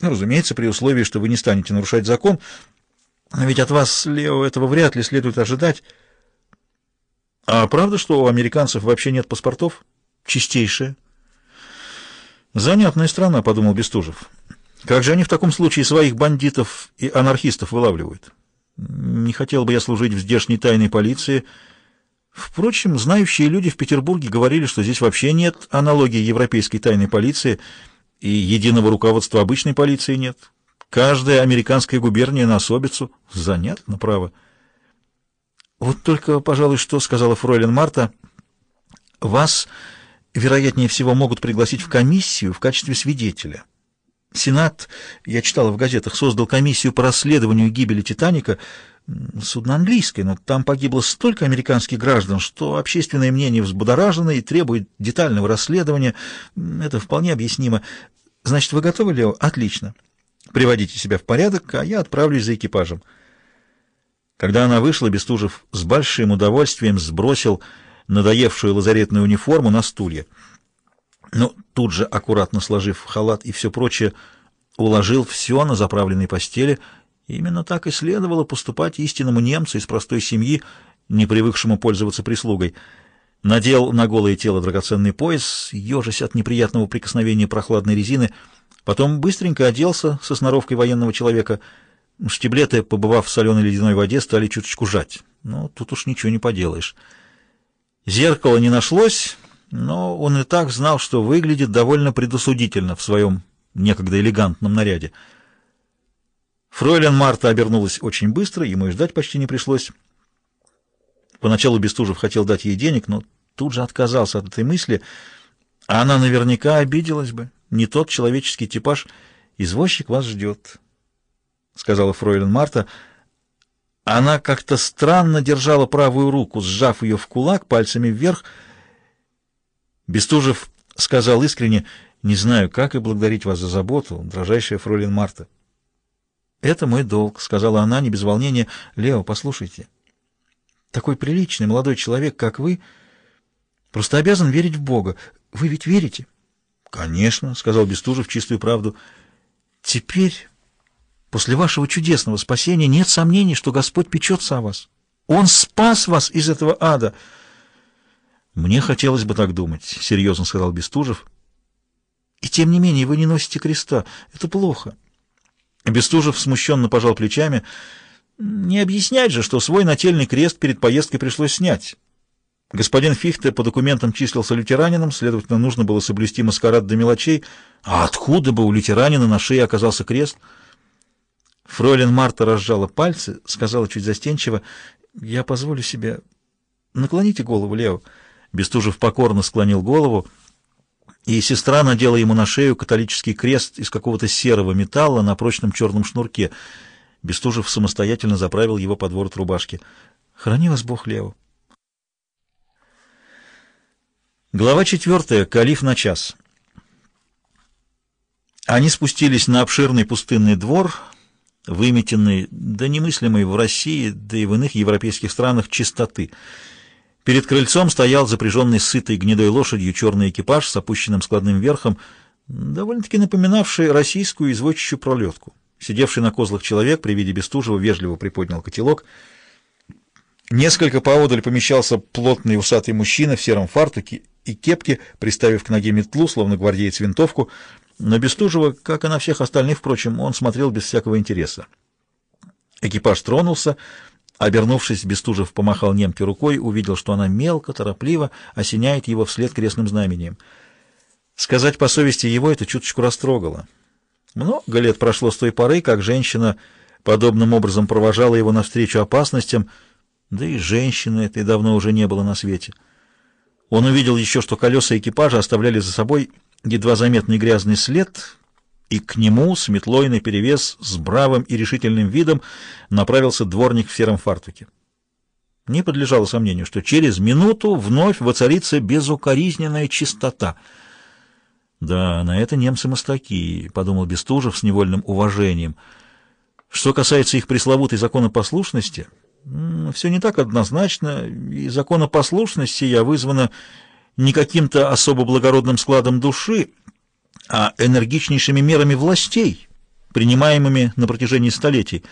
Ну, разумеется, при условии, что вы не станете нарушать закон. Но ведь от вас, Лео, этого вряд ли следует ожидать. А правда, что у американцев вообще нет паспортов? Чистейшая. Занятная страна, подумал Бестужев. Как же они в таком случае своих бандитов и анархистов вылавливают? Не хотел бы я служить в здешней тайной полиции. Впрочем, знающие люди в Петербурге говорили, что здесь вообще нет аналогии европейской тайной полиции, и единого руководства обычной полиции нет. Каждая американская губерния на особицу. Занятно, право. Вот только, пожалуй, что сказала фройлен Марта, вас, вероятнее всего, могут пригласить в комиссию в качестве свидетеля. Сенат, я читала в газетах, создал комиссию по расследованию гибели «Титаника». Судно английское, но там погибло столько американских граждан, что общественное мнение взбудоражено и требует детального расследования. Это вполне объяснимо. Значит, вы готовы, Лео? Отлично. Приводите себя в порядок, а я отправлюсь за экипажем. Когда она вышла, Бестужев с большим удовольствием сбросил надоевшую лазаретную униформу на стулья но тут же, аккуратно сложив халат и все прочее, уложил все на заправленной постели. Именно так и следовало поступать истинному немцу из простой семьи, не привыкшему пользоваться прислугой. Надел на голое тело драгоценный пояс, ежась от неприятного прикосновения прохладной резины, потом быстренько оделся со сноровкой военного человека. Штиблеты, побывав в соленой ледяной воде, стали чуточку жать. Но тут уж ничего не поделаешь. Зеркала не нашлось но он и так знал, что выглядит довольно предосудительно в своем некогда элегантном наряде. Фройлен Марта обернулась очень быстро, ему и ждать почти не пришлось. Поначалу Бестужев хотел дать ей денег, но тут же отказался от этой мысли, она наверняка обиделась бы. Не тот человеческий типаж. «Извозчик вас ждет», — сказала фройлен Марта. Она как-то странно держала правую руку, сжав ее в кулак, пальцами вверх, — Бестужев сказал искренне, «Не знаю, как и благодарить вас за заботу, дрожайшая фролин Марта». «Это мой долг», — сказала она, не без волнения. «Лео, послушайте, такой приличный молодой человек, как вы, просто обязан верить в Бога. Вы ведь верите?» «Конечно», — сказал Бестужев чистую правду. «Теперь, после вашего чудесного спасения, нет сомнений, что Господь печется о вас. Он спас вас из этого ада». «Мне хотелось бы так думать», — серьезно сказал Бестужев. «И тем не менее вы не носите креста. Это плохо». Бестужев смущенно пожал плечами. «Не объяснять же, что свой нательный крест перед поездкой пришлось снять». Господин Фихте по документам числился лютеранином, следовательно, нужно было соблюсти маскарад до мелочей. А откуда бы у лютеранина на шее оказался крест? Фройлен Марта разжала пальцы, сказала чуть застенчиво, «Я позволю себе... Наклоните голову, Лео». Бестужев покорно склонил голову, и сестра надела ему на шею католический крест из какого-то серого металла на прочном черном шнурке. Бестужев самостоятельно заправил его под ворот рубашки. «Храни вас Бог, Лео!» Глава четвертая. Калиф на час. Они спустились на обширный пустынный двор, выметенный, да немыслимый в России, да и в иных европейских странах чистоты — Перед крыльцом стоял запряженный сытой гнедой лошадью черный экипаж с опущенным складным верхом, довольно-таки напоминавший российскую извозчичью пролетку. Сидевший на козлах человек при виде Бестужева вежливо приподнял котелок. Несколько поодаль помещался плотный усатый мужчина в сером фартуке и кепке, приставив к ноге метлу, словно гвардеец винтовку. Но Бестужева, как и на всех остальных, впрочем, он смотрел без всякого интереса. Экипаж тронулся — Обернувшись, Бестужев помахал немке рукой, увидел, что она мелко, торопливо осеняет его вслед крестным знамением. Сказать по совести его это чуточку растрогало. Много лет прошло с той поры, как женщина подобным образом провожала его навстречу опасностям, да и женщины этой давно уже не было на свете. Он увидел еще, что колеса экипажа оставляли за собой едва заметный грязный след, и к нему с метлой наперевес, с бравым и решительным видом направился дворник в сером фартуке. Не подлежало сомнению, что через минуту вновь воцарится безукоризненная чистота. «Да, на это немцы мастаки», — подумал Бестужев с невольным уважением. Что касается их пресловутой законопослушности, все не так однозначно, и законопослушность я вызвана не каким-то особо благородным складом души, а энергичнейшими мерами властей, принимаемыми на протяжении столетий.